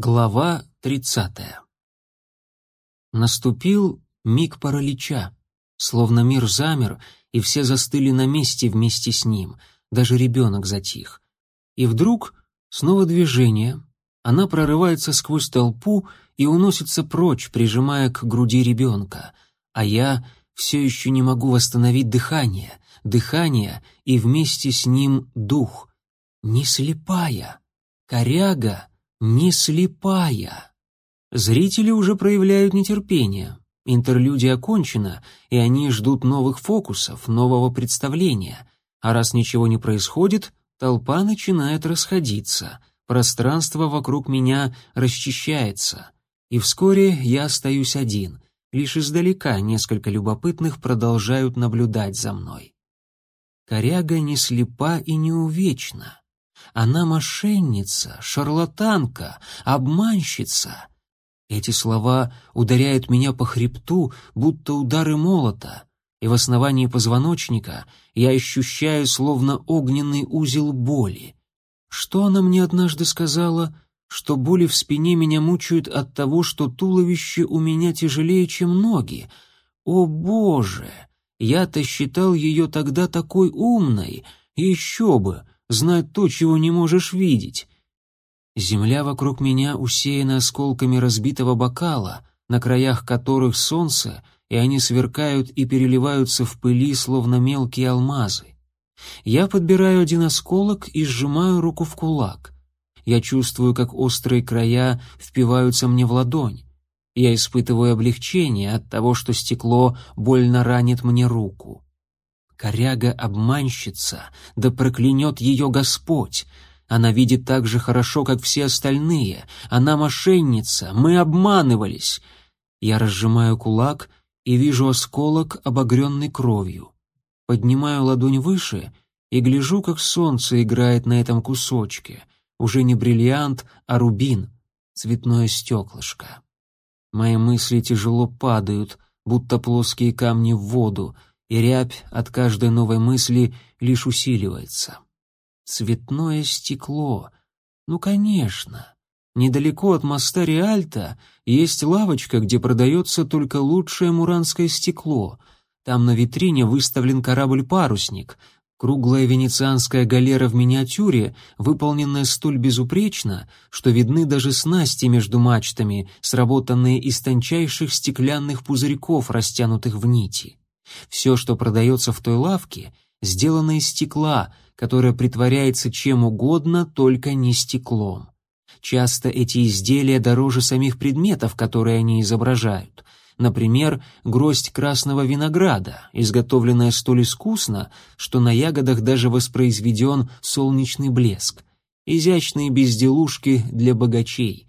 Глава 30. Наступил миг паралича, словно мир замер, и все застыли на месте вместе с ним, даже ребенок затих. И вдруг снова движение, она прорывается сквозь толпу и уносится прочь, прижимая к груди ребенка, а я все еще не могу восстановить дыхание, дыхание и вместе с ним дух. Не слепая, коряга — не слепая. Зрители уже проявляют нетерпение. Интерлюдия окончена, и они ждут новых фокусов, нового представления. А раз ничего не происходит, толпа начинает расходиться. Пространство вокруг меня расчищается. И вскоре я остаюсь один. Лишь издалека несколько любопытных продолжают наблюдать за мной. Коряга не слепа и не увечна. Она мошенница, шарлатанка, обманщица. Эти слова ударяют меня по хребту, будто удары молота, и в основании позвоночника я ощущаю словно огненный узел боли. Что она мне однажды сказала? Что боли в спине меня мучают от того, что туловище у меня тяжелее, чем ноги. О, Боже! Я-то считал ее тогда такой умной. Еще бы! Знать то, чего не можешь видеть. Земля вокруг меня усеяна осколками разбитого бокала, на краях которых солнце, и они сверкают и переливаются в пыли, словно мелкие алмазы. Я подбираю один осколок и сжимаю руку в кулак. Я чувствую, как острые края впиваются мне в ладонь. Я испытываю облегчение от того, что стекло больно ранит мне руку. Коряга-обманщица, да проклянет ее Господь. Она видит так же хорошо, как все остальные. Она мошенница, мы обманывались. Я разжимаю кулак и вижу осколок, обогренный кровью. Поднимаю ладонь выше и гляжу, как солнце играет на этом кусочке. Уже не бриллиант, а рубин, цветное стеклышко. Мои мысли тяжело падают, будто плоские камни в воду — и рябь от каждой новой мысли лишь усиливается. Цветное стекло. Ну, конечно. Недалеко от моста Риальто есть лавочка, где продается только лучшее муранское стекло. Там на витрине выставлен корабль-парусник. Круглая венецианская галера в миниатюре, выполненная столь безупречно, что видны даже снасти между мачтами, сработанные из тончайших стеклянных пузырьков, растянутых в нити. Все, что продается в той лавке, сделано из стекла, которое притворяется чем угодно, только не стеклом. Часто эти изделия дороже самих предметов, которые они изображают. Например, гроздь красного винограда, изготовленная столь искусно, что на ягодах даже воспроизведен солнечный блеск. Изящные безделушки для богачей.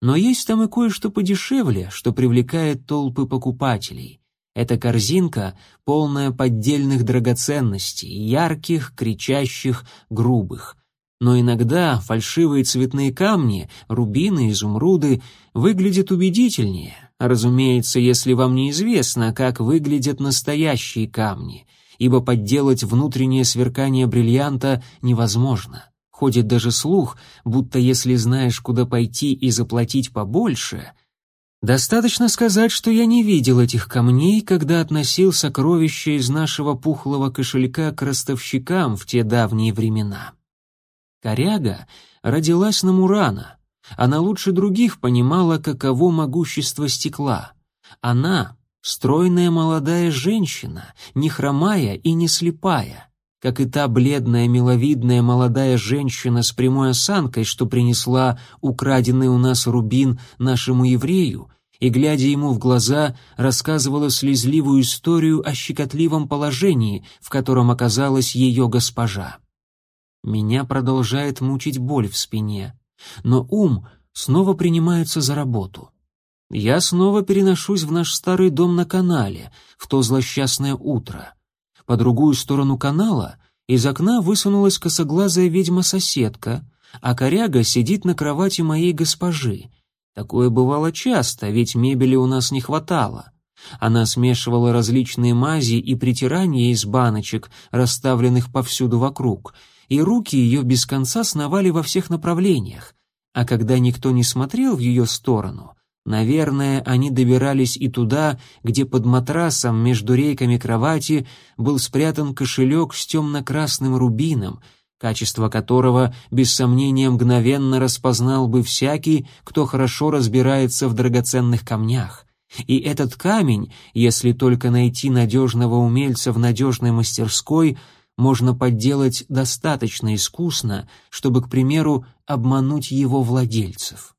Но есть там и кое-что подешевле, что привлекает толпы покупателей. Эта корзинка полная поддельных драгоценностей, ярких, кричащих, грубых. Но иногда фальшивые цветные камни, рубины, изумруды, выглядят убедительнее. Разумеется, если вам неизвестно, как выглядят настоящие камни, ибо подделать внутреннее сверкание бриллианта невозможно. Ходит даже слух, будто если знаешь, куда пойти и заплатить побольше — Достаточно сказать, что я не видел этих камней, когда относил сокровища из нашего пухлого кошелька к ростовщикам в те давние времена. Коряга родилась на Мурана. Она лучше других понимала, каково могущество стекла. Она — стройная молодая женщина, не хромая и не слепая, как и та бледная, миловидная молодая женщина с прямой осанкой, что принесла украденный у нас рубин нашему еврею, и, глядя ему в глаза, рассказывала слезливую историю о щекотливом положении, в котором оказалась ее госпожа. Меня продолжает мучить боль в спине, но ум снова принимается за работу. Я снова переношусь в наш старый дом на канале, в то злосчастное утро. По другую сторону канала из окна высунулась косоглазая ведьма-соседка, а коряга сидит на кровати моей госпожи — Такое бывало часто, ведь мебели у нас не хватало. Она смешивала различные мази и притирания из баночек, расставленных повсюду вокруг, и руки ее без конца сновали во всех направлениях. А когда никто не смотрел в ее сторону, наверное, они добирались и туда, где под матрасом между рейками кровати был спрятан кошелек с темно-красным рубином, качество которого, без сомнения, мгновенно распознал бы всякий, кто хорошо разбирается в драгоценных камнях. И этот камень, если только найти надежного умельца в надежной мастерской, можно подделать достаточно искусно, чтобы, к примеру, обмануть его владельцев.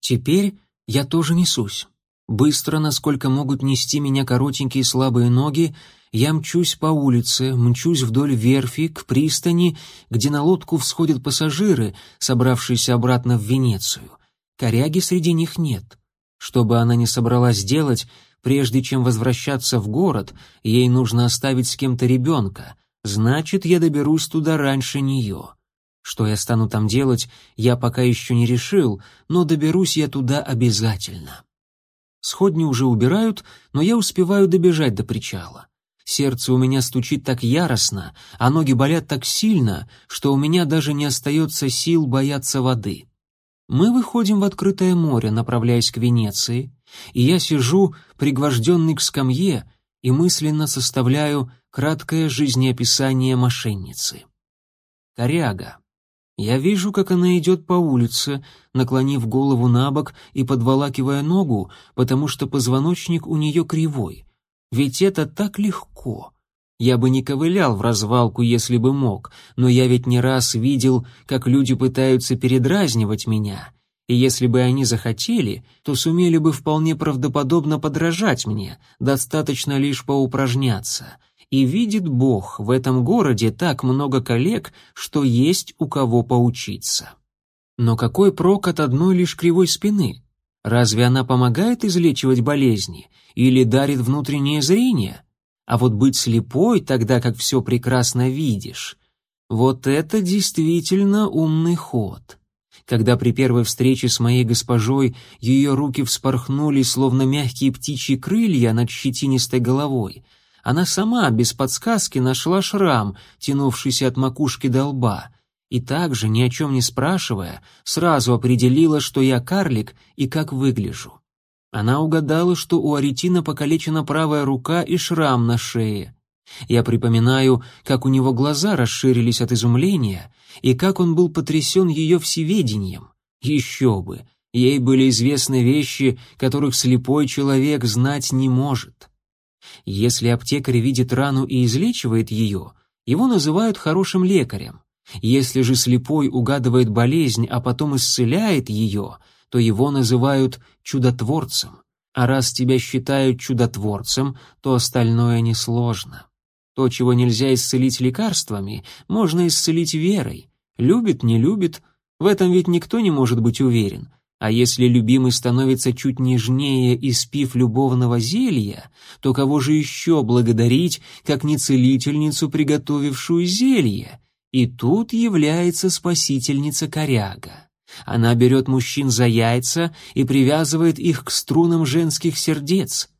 Теперь я тоже несусь. Быстро, насколько могут нести меня коротенькие слабые ноги, я мчусь по улице, мчусь вдоль верфи, к пристани, где на лодку всходят пассажиры, собравшиеся обратно в Венецию. Коряги среди них нет. Что бы она ни собралась делать, прежде чем возвращаться в город, ей нужно оставить с кем-то ребенка, значит, я доберусь туда раньше нее. Что я стану там делать, я пока еще не решил, но доберусь я туда обязательно. Сходни уже убирают, но я успеваю добежать до причала. Сердце у меня стучит так яростно, а ноги болят так сильно, что у меня даже не остается сил бояться воды. Мы выходим в открытое море, направляясь к Венеции, и я сижу, пригвожденный к скамье, и мысленно составляю краткое жизнеописание мошенницы. Коряга. Я вижу, как она идет по улице, наклонив голову на бок и подволакивая ногу, потому что позвоночник у нее кривой. Ведь это так легко. Я бы не ковылял в развалку, если бы мог, но я ведь не раз видел, как люди пытаются передразнивать меня, и если бы они захотели, то сумели бы вполне правдоподобно подражать мне, достаточно лишь поупражняться. И видит Бог, в этом городе так много коллег, что есть у кого поучиться. Но какой прок от одной лишь кривой спины? Разве она помогает излечивать болезни или дарит внутреннее зрение? А вот быть слепой, тогда как все прекрасно видишь, вот это действительно умный ход. Когда при первой встрече с моей госпожой ее руки вспорхнули, словно мягкие птичьи крылья над щетинистой головой, она сама, без подсказки, нашла шрам, тянувшийся от макушки до лба, и также, ни о чем не спрашивая, сразу определила, что я карлик и как выгляжу. Она угадала, что у Аретина покалечена правая рука и шрам на шее. Я припоминаю, как у него глаза расширились от изумления, и как он был потрясен ее всеведением. Еще бы, ей были известны вещи, которых слепой человек знать не может. Если аптекарь видит рану и излечивает ее, его называют хорошим лекарем. Если же слепой угадывает болезнь, а потом исцеляет ее, то его называют чудотворцем. А раз тебя считают чудотворцем, то остальное несложно. То, чего нельзя исцелить лекарствами, можно исцелить верой. Любит, не любит, в этом ведь никто не может быть уверен. А если любимый становится чуть нежнее, испив любовного зелья, то кого же еще благодарить, как не целительницу, приготовившую зелье? И тут является спасительница коряга. Она берет мужчин за яйца и привязывает их к струнам женских сердец.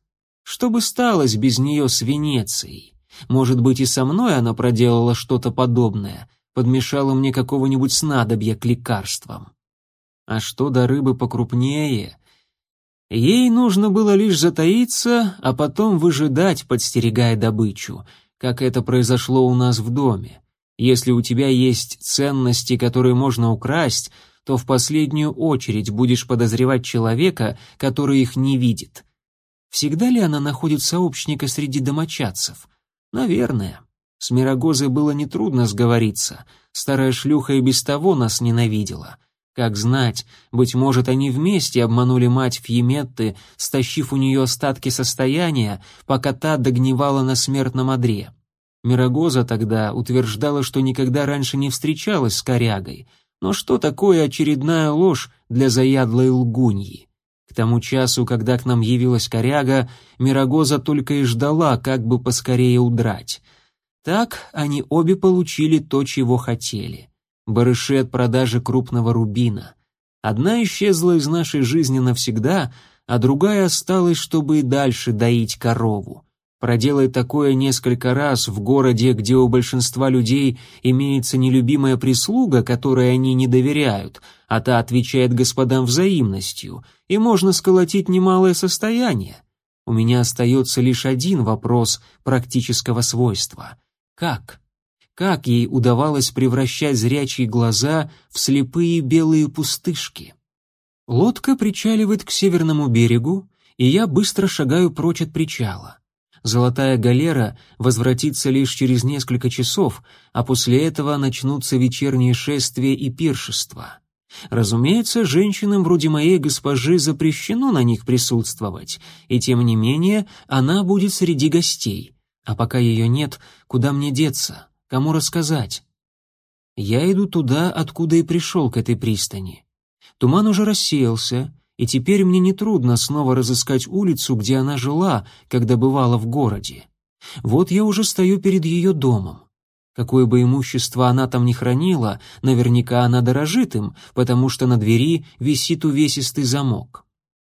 Что бы сталось без нее с Венецией? Может быть, и со мной она проделала что-то подобное, подмешала мне какого-нибудь снадобья к лекарствам. А что до рыбы покрупнее? Ей нужно было лишь затаиться, а потом выжидать, подстерегая добычу, как это произошло у нас в доме. Если у тебя есть ценности, которые можно украсть, то в последнюю очередь будешь подозревать человека, который их не видит. Всегда ли она находит сообщника среди домочадцев? Наверное. С Мирогозой было нетрудно сговориться. Старая шлюха и без того нас ненавидела. Как знать, быть может, они вместе обманули мать Фьеметты, стащив у нее остатки состояния, пока та догнивала на смертном одре. Мирогоза тогда утверждала, что никогда раньше не встречалась с корягой. Но что такое очередная ложь для заядлой лгуньи? К тому часу, когда к нам явилась коряга, Мирогоза только и ждала, как бы поскорее удрать. Так они обе получили то, чего хотели барыши от продажи крупного рубина. Одна исчезла из нашей жизни навсегда, а другая осталась, чтобы и дальше доить корову. Проделай такое несколько раз в городе, где у большинства людей имеется нелюбимая прислуга, которой они не доверяют, а та отвечает господам взаимностью, и можно сколотить немалое состояние. У меня остается лишь один вопрос практического свойства. Как? Как ей удавалось превращать зрячие глаза в слепые белые пустышки? Лодка причаливает к северному берегу, и я быстро шагаю прочь от причала. Золотая галера возвратится лишь через несколько часов, а после этого начнутся вечерние шествия и пиршества. Разумеется, женщинам вроде моей госпожи запрещено на них присутствовать, и тем не менее она будет среди гостей. А пока ее нет, куда мне деться, кому рассказать? Я иду туда, откуда и пришел к этой пристани. Туман уже рассеялся, и теперь мне нетрудно снова разыскать улицу, где она жила, когда бывала в городе. Вот я уже стою перед ее домом. Какое бы имущество она там ни хранила, наверняка она дорожит им, потому что на двери висит увесистый замок.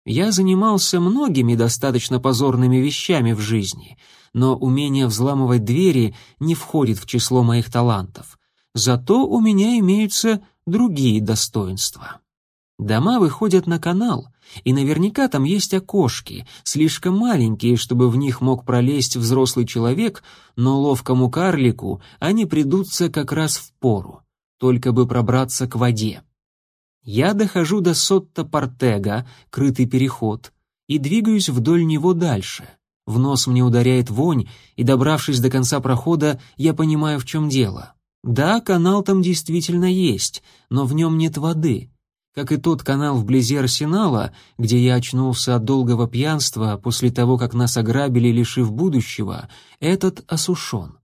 Я занимался многими достаточно позорными вещами в жизни, но умение взламывать двери не входит в число моих талантов. Зато у меня имеются другие достоинства. Дома выходят на канал, и наверняка там есть окошки, слишком маленькие, чтобы в них мог пролезть взрослый человек, но ловкому карлику они придутся как раз в пору, только бы пробраться к воде. Я дохожу до Сотто-Портега, крытый переход, и двигаюсь вдоль него дальше. В нос мне ударяет вонь, и, добравшись до конца прохода, я понимаю, в чем дело. Да, канал там действительно есть, но в нем нет воды — как и тот канал вблизи арсенала, где я очнулся от долгого пьянства после того, как нас ограбили, лишив будущего, этот осушен.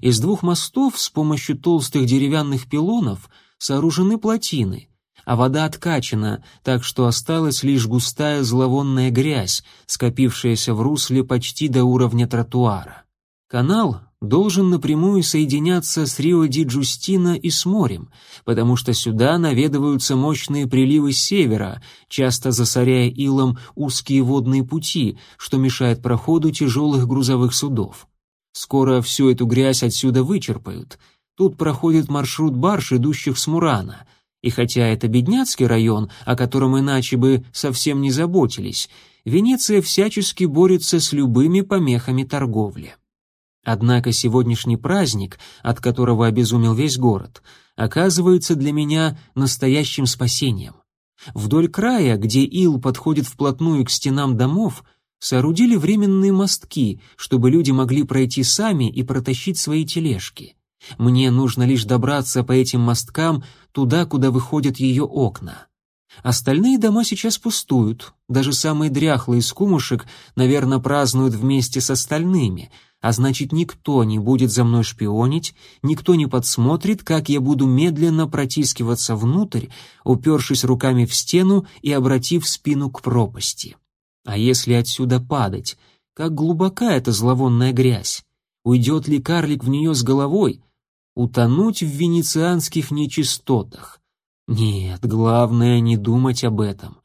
Из двух мостов с помощью толстых деревянных пилонов сооружены плотины, а вода откачана, так что осталась лишь густая зловонная грязь, скопившаяся в русле почти до уровня тротуара. Канал должен напрямую соединяться с Рио-ди-Джустино и с морем, потому что сюда наведываются мощные приливы с севера, часто засоряя илом узкие водные пути, что мешает проходу тяжелых грузовых судов. Скоро всю эту грязь отсюда вычерпают. Тут проходит маршрут барж, идущих с Мурана. И хотя это бедняцкий район, о котором иначе бы совсем не заботились, Венеция всячески борется с любыми помехами торговли. Однако сегодняшний праздник, от которого обезумел весь город, оказывается для меня настоящим спасением. Вдоль края, где ил подходит вплотную к стенам домов, соорудили временные мостки, чтобы люди могли пройти сами и протащить свои тележки. Мне нужно лишь добраться по этим мосткам туда, куда выходят ее окна. Остальные дома сейчас пустуют, даже самые дряхлые из кумушек, наверное, празднуют вместе с остальными — а значит, никто не будет за мной шпионить, никто не подсмотрит, как я буду медленно протискиваться внутрь, упершись руками в стену и обратив спину к пропасти. А если отсюда падать? Как глубока эта зловонная грязь? Уйдет ли карлик в нее с головой? Утонуть в венецианских нечистотах? Нет, главное не думать об этом.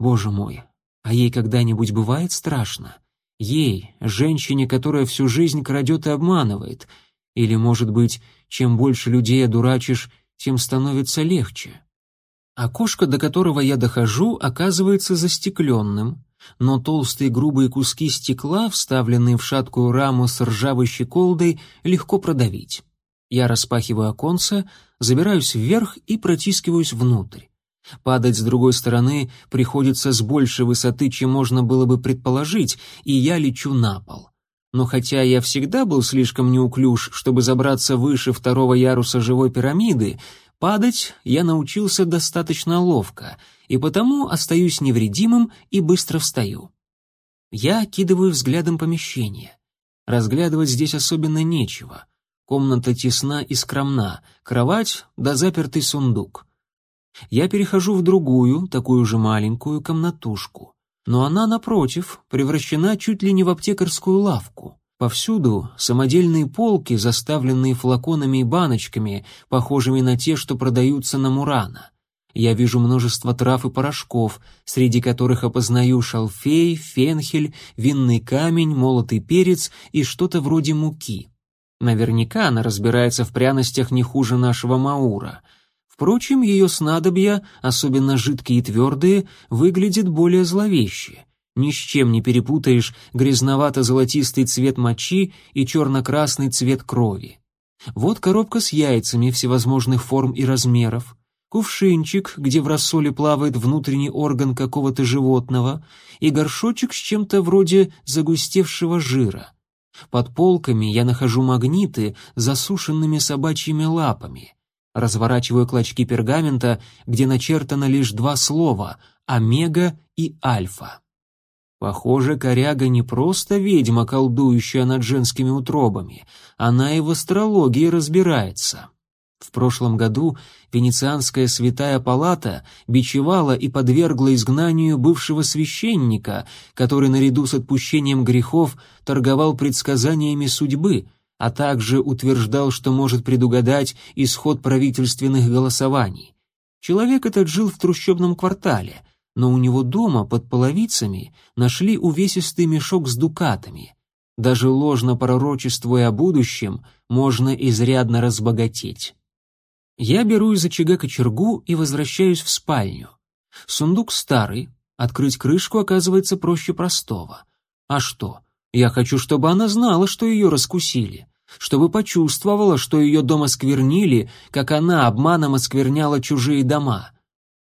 Боже мой, а ей когда-нибудь бывает страшно? Ей, женщине, которая всю жизнь крадет и обманывает. Или, может быть, чем больше людей одурачишь, тем становится легче. Окошко, до которого я дохожу, оказывается застекленным, но толстые грубые куски стекла, вставленные в шаткую раму с ржавой щеколдой, легко продавить. Я распахиваю оконце, забираюсь вверх и протискиваюсь внутрь. Падать с другой стороны приходится с большей высоты, чем можно было бы предположить, и я лечу на пол. Но хотя я всегда был слишком неуклюж, чтобы забраться выше второго яруса живой пирамиды, падать я научился достаточно ловко, и потому остаюсь невредимым и быстро встаю. Я окидываю взглядом помещение. Разглядывать здесь особенно нечего. Комната тесна и скромна, кровать да запертый сундук — я перехожу в другую, такую же маленькую комнатушку. Но она, напротив, превращена чуть ли не в аптекарскую лавку. Повсюду самодельные полки, заставленные флаконами и баночками, похожими на те, что продаются на Мурана. Я вижу множество трав и порошков, среди которых опознаю шалфей, фенхель, винный камень, молотый перец и что-то вроде муки. Наверняка она разбирается в пряностях не хуже нашего Маура. Впрочем, ее снадобья, особенно жидкие и твердые, выглядят более зловеще. Ни с чем не перепутаешь грязновато-золотистый цвет мочи и черно-красный цвет крови. Вот коробка с яйцами всевозможных форм и размеров, кувшинчик, где в рассоле плавает внутренний орган какого-то животного, и горшочек с чем-то вроде загустевшего жира. Под полками я нахожу магниты с засушенными собачьими лапами. Разворачиваю клочки пергамента, где начертано лишь два слова «омега» и «альфа». Похоже, коряга не просто ведьма, колдующая над женскими утробами, она и в астрологии разбирается. В прошлом году Венецианская святая палата бичевала и подвергла изгнанию бывшего священника, который наряду с отпущением грехов торговал предсказаниями судьбы, а также утверждал, что может предугадать исход правительственных голосований. Человек этот жил в трущобном квартале, но у него дома под половицами нашли увесистый мешок с дукатами. Даже ложно пророчествуя о будущем, можно изрядно разбогатеть. Я беру из очага кочергу и возвращаюсь в спальню. Сундук старый, открыть крышку оказывается проще простого. А что? Я хочу, чтобы она знала, что ее раскусили, чтобы почувствовала, что ее дома сквернили, как она обманом оскверняла чужие дома.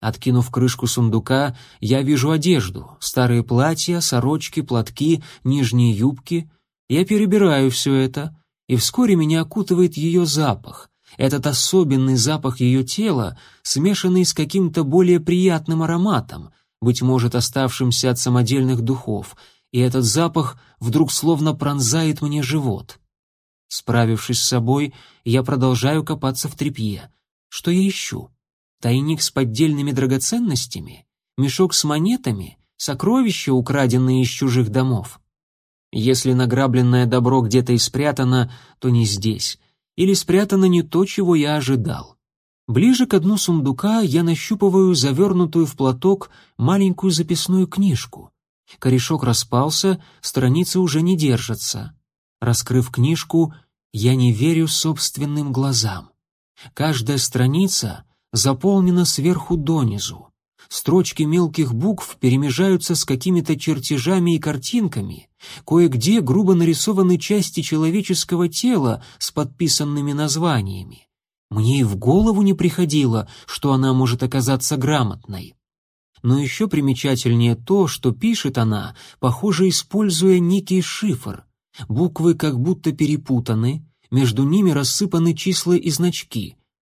Откинув крышку сундука, я вижу одежду, старые платья, сорочки, платки, нижние юбки. Я перебираю все это, и вскоре меня окутывает ее запах, этот особенный запах ее тела, смешанный с каким-то более приятным ароматом, быть может, оставшимся от самодельных духов, и этот запах вдруг словно пронзает мне живот. Справившись с собой, я продолжаю копаться в тряпье. Что я ищу? Тайник с поддельными драгоценностями? Мешок с монетами? Сокровища, украденные из чужих домов? Если награбленное добро где-то и спрятано, то не здесь или спрятано не то, чего я ожидал. Ближе к дну сундука я нащупываю завернутую в платок маленькую записную книжку. Корешок распался, страницы уже не держатся. Раскрыв книжку, я не верю собственным глазам. Каждая страница заполнена сверху донизу. Строчки мелких букв перемежаются с какими-то чертежами и картинками, кое-где грубо нарисованы части человеческого тела с подписанными названиями. Мне и в голову не приходило, что она может оказаться грамотной. Но еще примечательнее то, что пишет она, похоже, используя некий шифр. Буквы как будто перепутаны, между ними рассыпаны числа и значки.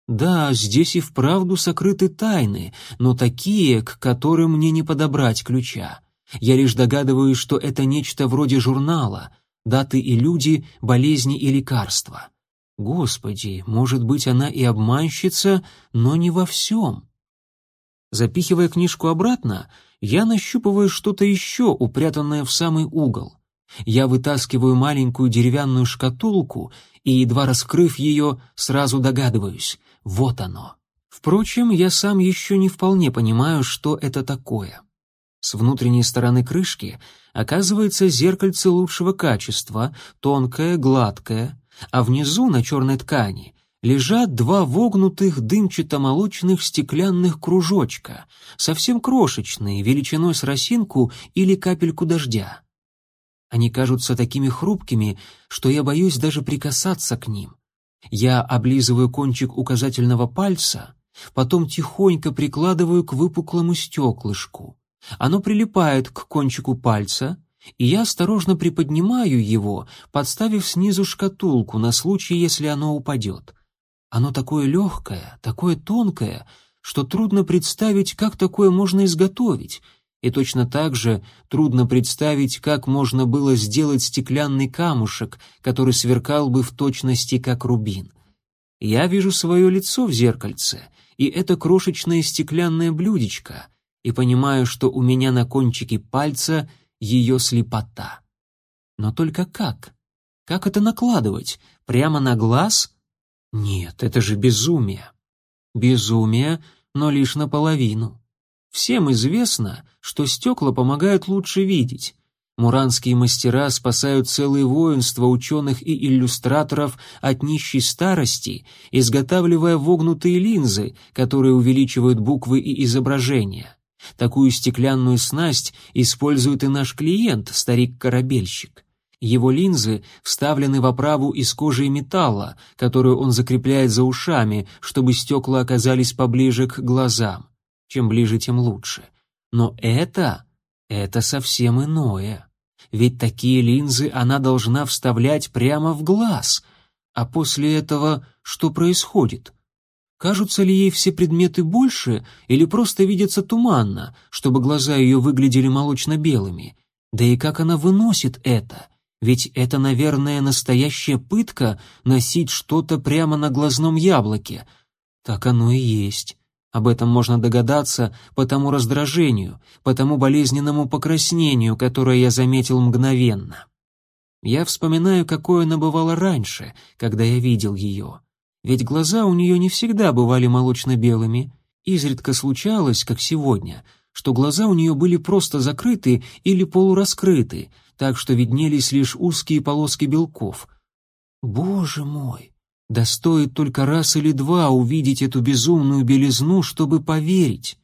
Да, здесь и вправду сокрыты тайны, но такие, к которым мне не подобрать ключа. Я лишь догадываюсь, что это нечто вроде журнала, даты и люди, болезни и лекарства. Господи, может быть, она и обманщица, но не во всем. Запихивая книжку обратно, я нащупываю что-то еще, упрятанное в самый угол. Я вытаскиваю маленькую деревянную шкатулку и, едва раскрыв ее, сразу догадываюсь. Вот оно. Впрочем, я сам еще не вполне понимаю, что это такое. С внутренней стороны крышки оказывается зеркальце лучшего качества, тонкое, гладкое, а внизу на черной ткани лежат два вогнутых дымчато-молочных стеклянных кружочка, совсем крошечные, величиной с росинку или капельку дождя. Они кажутся такими хрупкими, что я боюсь даже прикасаться к ним. Я облизываю кончик указательного пальца, потом тихонько прикладываю к выпуклому стеклышку. Оно прилипает к кончику пальца, и я осторожно приподнимаю его, подставив снизу шкатулку на случай, если оно упадет. Оно такое легкое, такое тонкое, что трудно представить, как такое можно изготовить — и точно так же трудно представить, как можно было сделать стеклянный камушек, который сверкал бы в точности, как рубин. Я вижу свое лицо в зеркальце, и это крошечное стеклянное блюдечко, и понимаю, что у меня на кончике пальца ее слепота. Но только как? Как это накладывать? Прямо на глаз? Нет, это же безумие. Безумие но лишь наполовину. Всем известно, что стекла помогают лучше видеть. Муранские мастера спасают целые воинства ученых и иллюстраторов от нищей старости, изготавливая вогнутые линзы, которые увеличивают буквы и изображения. Такую стеклянную снасть использует и наш клиент, старик-корабельщик. Его линзы вставлены в оправу из кожи и металла, которую он закрепляет за ушами, чтобы стекла оказались поближе к глазам. Чем ближе, тем лучше. Но это... это совсем иное. Ведь такие линзы она должна вставлять прямо в глаз. А после этого что происходит? Кажутся ли ей все предметы больше или просто видятся туманно, чтобы глаза ее выглядели молочно-белыми? Да и как она выносит это? Ведь это, наверное, настоящая пытка носить что-то прямо на глазном яблоке. Так оно и есть. Об этом можно догадаться по тому раздражению, по тому болезненному покраснению, которое я заметил мгновенно. Я вспоминаю, какое она бывала раньше, когда я видел ее. Ведь глаза у нее не всегда бывали молочно-белыми. Изредка случалось, как сегодня, что глаза у нее были просто закрыты или полураскрыты, так что виднелись лишь узкие полоски белков. Боже мой! Да стоит только раз или два увидеть эту безумную белизну, чтобы поверить.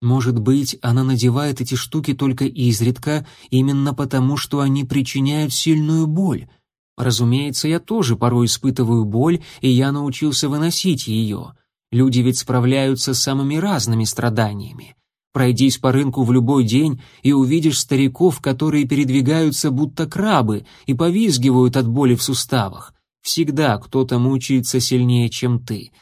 Может быть, она надевает эти штуки только изредка, именно потому, что они причиняют сильную боль. Разумеется, я тоже порой испытываю боль, и я научился выносить ее. Люди ведь справляются с самыми разными страданиями. Пройдись по рынку в любой день и увидишь стариков, которые передвигаются будто крабы и повизгивают от боли в суставах. Всегда кто-то мучается сильнее, чем ты.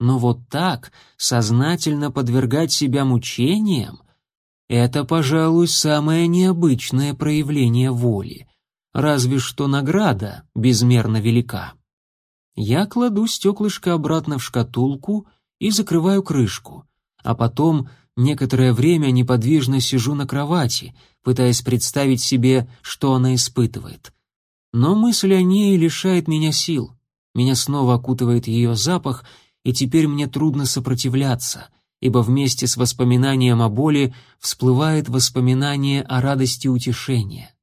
Но вот так сознательно подвергать себя мучениям — это, пожалуй, самое необычное проявление воли. Разве что награда безмерно велика. Я кладу стеклышко обратно в шкатулку и закрываю крышку, а потом некоторое время неподвижно сижу на кровати, пытаясь представить себе, что она испытывает. Но мысль о ней лишает меня сил. Меня снова окутывает ее запах, и теперь мне трудно сопротивляться, ибо вместе с воспоминанием о боли всплывает воспоминание о радости утешения.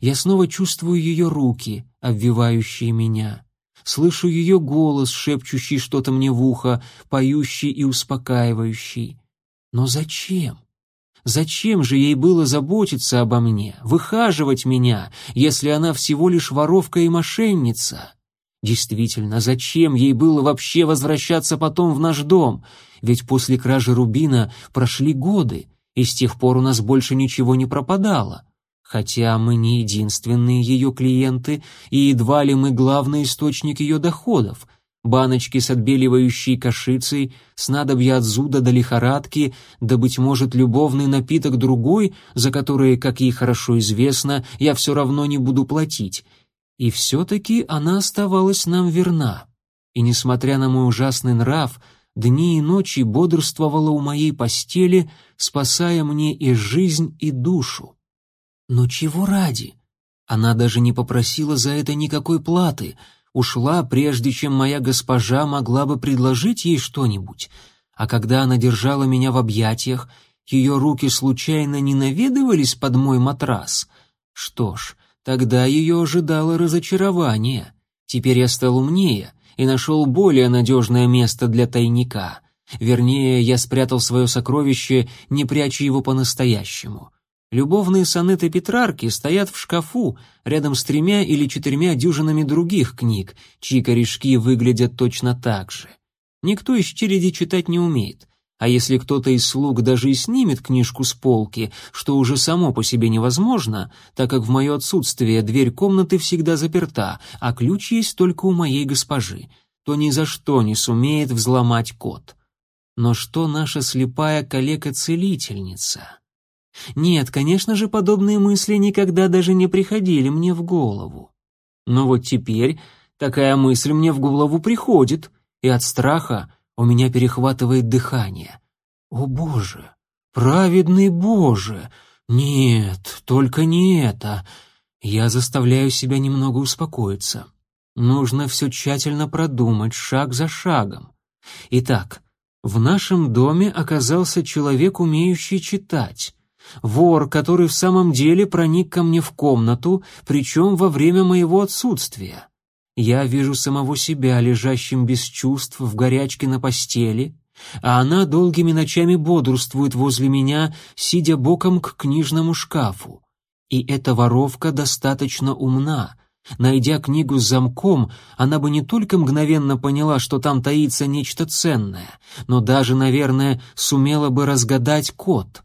Я снова чувствую ее руки, обвивающие меня. Слышу ее голос, шепчущий что-то мне в ухо, поющий и успокаивающий. Но зачем? Зачем же ей было заботиться обо мне, выхаживать меня, если она всего лишь воровка и мошенница? Действительно, зачем ей было вообще возвращаться потом в наш дом? Ведь после кражи Рубина прошли годы, и с тех пор у нас больше ничего не пропадало. Хотя мы не единственные ее клиенты, и едва ли мы главный источник ее доходов — баночки с отбеливающей кашицей, снадобья от зуда до лихорадки, да, быть может, любовный напиток другой, за который, как ей хорошо известно, я все равно не буду платить. И все-таки она оставалась нам верна. И, несмотря на мой ужасный нрав, дни и ночи бодрствовала у моей постели, спасая мне и жизнь, и душу. Но чего ради? Она даже не попросила за это никакой платы — ушла, прежде чем моя госпожа могла бы предложить ей что-нибудь, а когда она держала меня в объятиях, ее руки случайно не наведывались под мой матрас. Что ж, тогда ее ожидало разочарование. Теперь я стал умнее и нашел более надежное место для тайника. Вернее, я спрятал свое сокровище, не пряча его по-настоящему. Любовные сонеты Петрарки стоят в шкафу рядом с тремя или четырьмя дюжинами других книг, чьи корешки выглядят точно так же. Никто из череди читать не умеет, а если кто-то из слуг даже и снимет книжку с полки, что уже само по себе невозможно, так как в мое отсутствие дверь комнаты всегда заперта, а ключ есть только у моей госпожи, то ни за что не сумеет взломать код. Но что наша слепая коллега-целительница? Нет, конечно же, подобные мысли никогда даже не приходили мне в голову. Но вот теперь такая мысль мне в голову приходит, и от страха у меня перехватывает дыхание. О боже, праведный боже, нет, только не это. Я заставляю себя немного успокоиться. Нужно все тщательно продумать, шаг за шагом. Итак, В нашем доме оказался человек, умеющий читать. Вор, который в самом деле проник ко мне в комнату, причем во время моего отсутствия. Я вижу самого себя, лежащим без чувств в горячке на постели, а она долгими ночами бодрствует возле меня, сидя боком к книжному шкафу. И эта воровка достаточно умна. Найдя книгу с замком, она бы не только мгновенно поняла, что там таится нечто ценное, но даже, наверное, сумела бы разгадать код.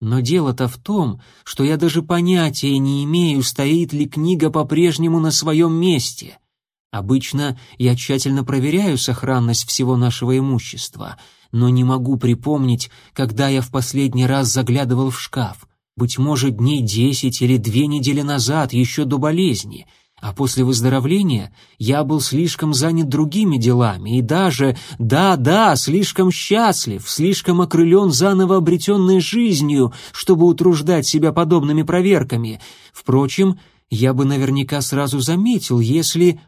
Но дело-то в том, что я даже понятия не имею, стоит ли книга по-прежнему на своем месте — Обычно я тщательно проверяю сохранность всего нашего имущества, но не могу припомнить, когда я в последний раз заглядывал в шкаф. Быть может, дней десять или две недели назад, еще до болезни. А после выздоровления я был слишком занят другими делами и даже, да-да, слишком счастлив, слишком окрылен заново обретенной жизнью, чтобы утруждать себя подобными проверками. Впрочем, я бы наверняка сразу заметил, если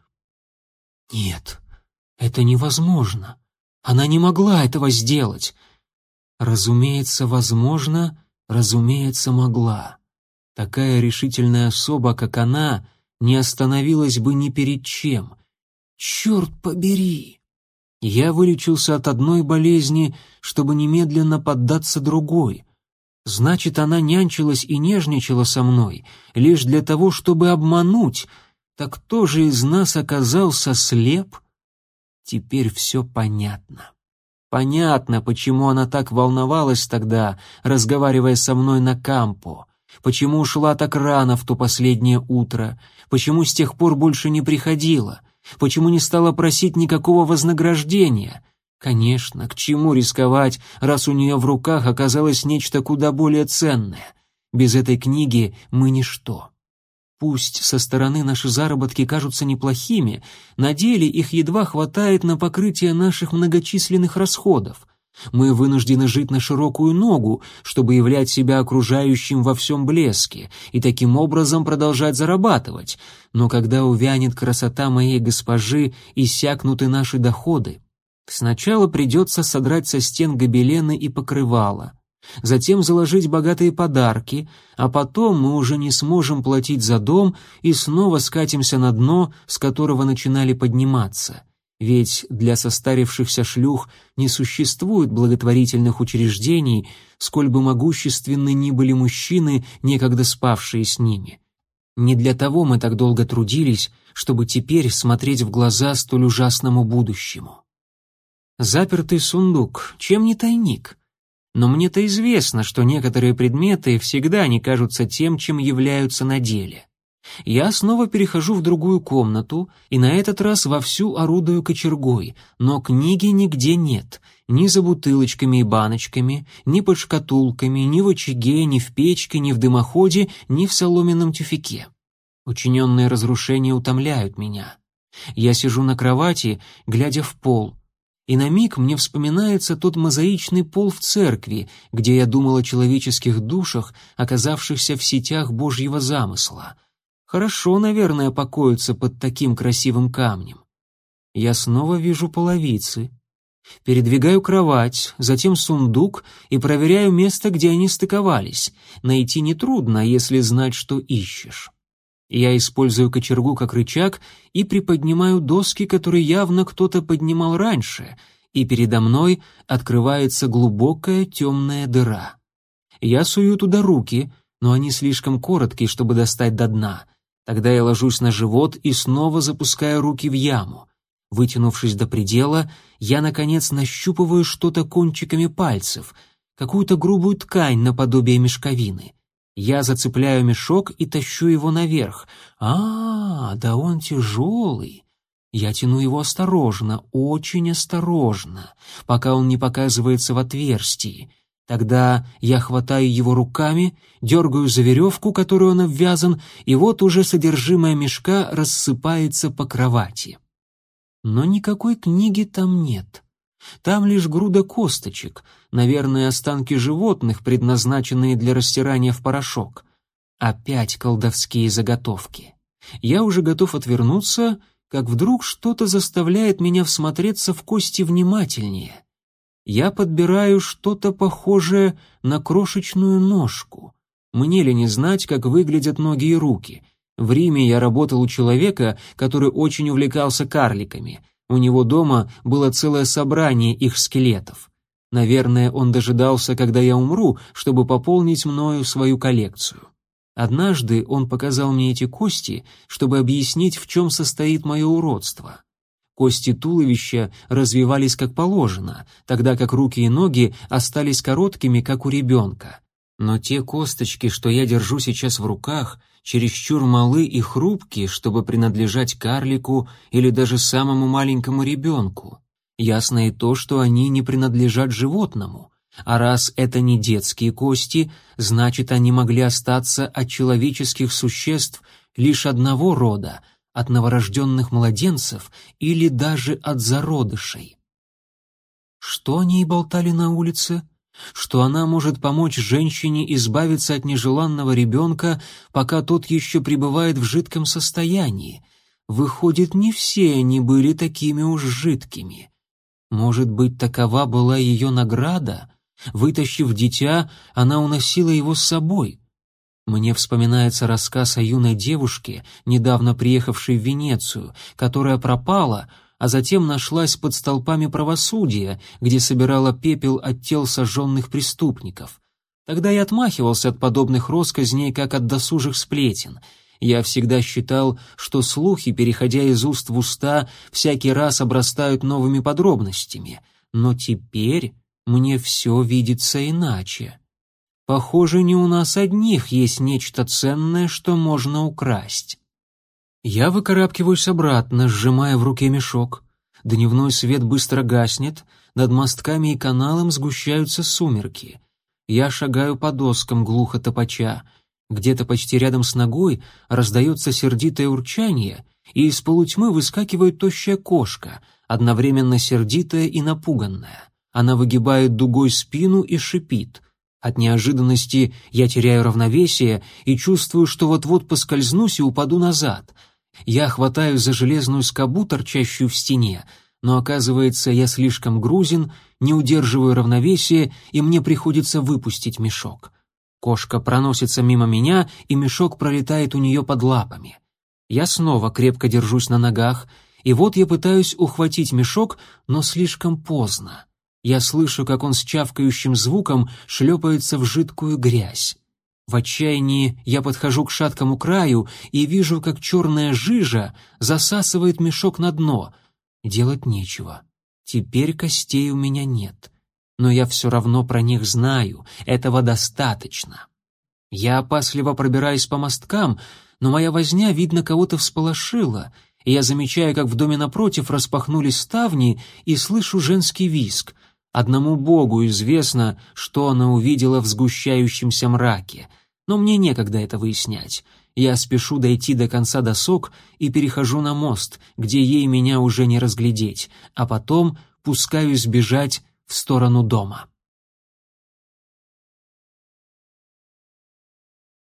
нет, это невозможно. Она не могла этого сделать. Разумеется, возможно, разумеется, могла. Такая решительная особа, как она, не остановилась бы ни перед чем. Черт побери! Я вылечился от одной болезни, чтобы немедленно поддаться другой. Значит, она нянчилась и нежничала со мной лишь для того, чтобы обмануть, так кто же из нас оказался слеп? Теперь все понятно. Понятно, почему она так волновалась тогда, разговаривая со мной на кампо, почему ушла так рано в то последнее утро, почему с тех пор больше не приходила, почему не стала просить никакого вознаграждения. Конечно, к чему рисковать, раз у нее в руках оказалось нечто куда более ценное. Без этой книги мы ничто. Пусть со стороны наши заработки кажутся неплохими, на деле их едва хватает на покрытие наших многочисленных расходов. Мы вынуждены жить на широкую ногу, чтобы являть себя окружающим во всем блеске и таким образом продолжать зарабатывать. Но когда увянет красота моей госпожи, иссякнут и наши доходы. Сначала придется содрать со стен гобелены и покрывала затем заложить богатые подарки, а потом мы уже не сможем платить за дом и снова скатимся на дно, с которого начинали подниматься. Ведь для состарившихся шлюх не существует благотворительных учреждений, сколь бы могущественны ни были мужчины, некогда спавшие с ними. Не для того мы так долго трудились, чтобы теперь смотреть в глаза столь ужасному будущему. Запертый сундук, чем не тайник? Но мне-то известно, что некоторые предметы всегда не кажутся тем, чем являются на деле. Я снова перехожу в другую комнату и на этот раз вовсю орудую кочергой, но книги нигде нет, ни за бутылочками и баночками, ни под шкатулками, ни в очаге, ни в печке, ни в дымоходе, ни в соломенном тюфяке. Учиненные разрушения утомляют меня. Я сижу на кровати, глядя в пол, и на миг мне вспоминается тот мозаичный пол в церкви, где я думал о человеческих душах, оказавшихся в сетях Божьего замысла. Хорошо, наверное, покоиться под таким красивым камнем. Я снова вижу половицы. Передвигаю кровать, затем сундук и проверяю место, где они стыковались. Найти нетрудно, если знать, что ищешь. Я использую кочергу как рычаг и приподнимаю доски, которые явно кто-то поднимал раньше, и передо мной открывается глубокая темная дыра. Я сую туда руки, но они слишком короткие, чтобы достать до дна. Тогда я ложусь на живот и снова запускаю руки в яму. Вытянувшись до предела, я, наконец, нащупываю что-то кончиками пальцев, какую-то грубую ткань наподобие мешковины — я зацепляю мешок и тащу его наверх. А, да он тяжелый. Я тяну его осторожно, очень осторожно, пока он не показывается в отверстии. Тогда я хватаю его руками, дергаю за веревку, которую он обвязан, и вот уже содержимое мешка рассыпается по кровати. Но никакой книги там нет. Там лишь груда косточек, наверное, останки животных, предназначенные для растирания в порошок. Опять колдовские заготовки. Я уже готов отвернуться, как вдруг что-то заставляет меня всмотреться в кости внимательнее. Я подбираю что-то похожее на крошечную ножку. Мне ли не знать, как выглядят ноги и руки? В Риме я работал у человека, который очень увлекался карликами. У него дома было целое собрание их скелетов. Наверное, он дожидался, когда я умру, чтобы пополнить мною свою коллекцию. Однажды он показал мне эти кости, чтобы объяснить, в чем состоит мое уродство. Кости туловища развивались как положено, тогда как руки и ноги остались короткими, как у ребенка. Но те косточки, что я держу сейчас в руках, чересчур малы и хрупкие, чтобы принадлежать карлику или даже самому маленькому ребенку. Ясно и то, что они не принадлежат животному. А раз это не детские кости, значит, они могли остаться от человеческих существ лишь одного рода, от новорожденных младенцев или даже от зародышей. Что они и болтали на улице? Что она может помочь женщине избавиться от нежеланного ребенка, пока тот еще пребывает в жидком состоянии. Выходит, не все они были такими уж жидкими. Может быть, такова была ее награда? Вытащив дитя, она уносила его с собой. Мне вспоминается рассказ о юной девушке, недавно приехавшей в Венецию, которая пропала, а затем нашлась под столпами правосудия, где собирала пепел от тел сожженных преступников. Тогда я отмахивался от подобных россказней, как от досужих сплетен — я всегда считал, что слухи, переходя из уст в уста, всякий раз обрастают новыми подробностями. Но теперь мне все видится иначе. Похоже, не у нас одних есть нечто ценное, что можно украсть. Я выкарабкиваюсь обратно, сжимая в руке мешок. Дневной свет быстро гаснет, над мостками и каналом сгущаются сумерки. Я шагаю по доскам глухо топача — где-то почти рядом с ногой раздается сердитое урчание, и из полутьмы выскакивает тощая кошка, одновременно сердитая и напуганная. Она выгибает дугой спину и шипит. От неожиданности я теряю равновесие и чувствую, что вот-вот поскользнусь и упаду назад. Я хватаю за железную скобу, торчащую в стене, но оказывается, я слишком грузен, не удерживаю равновесия, и мне приходится выпустить мешок. Кошка проносится мимо меня, и мешок пролетает у нее под лапами. Я снова крепко держусь на ногах, и вот я пытаюсь ухватить мешок, но слишком поздно. Я слышу, как он с чавкающим звуком шлепается в жидкую грязь. В отчаянии я подхожу к шаткому краю и вижу, как черная жижа засасывает мешок на дно. Делать нечего. Теперь костей у меня нет но я все равно про них знаю, этого достаточно. Я опасливо пробираюсь по мосткам, но моя возня, видно, кого-то всполошила, и я замечаю, как в доме напротив распахнулись ставни, и слышу женский виск. Одному Богу известно, что она увидела в сгущающемся мраке, но мне некогда это выяснять. Я спешу дойти до конца досок и перехожу на мост, где ей меня уже не разглядеть, а потом пускаюсь бежать в сторону дома.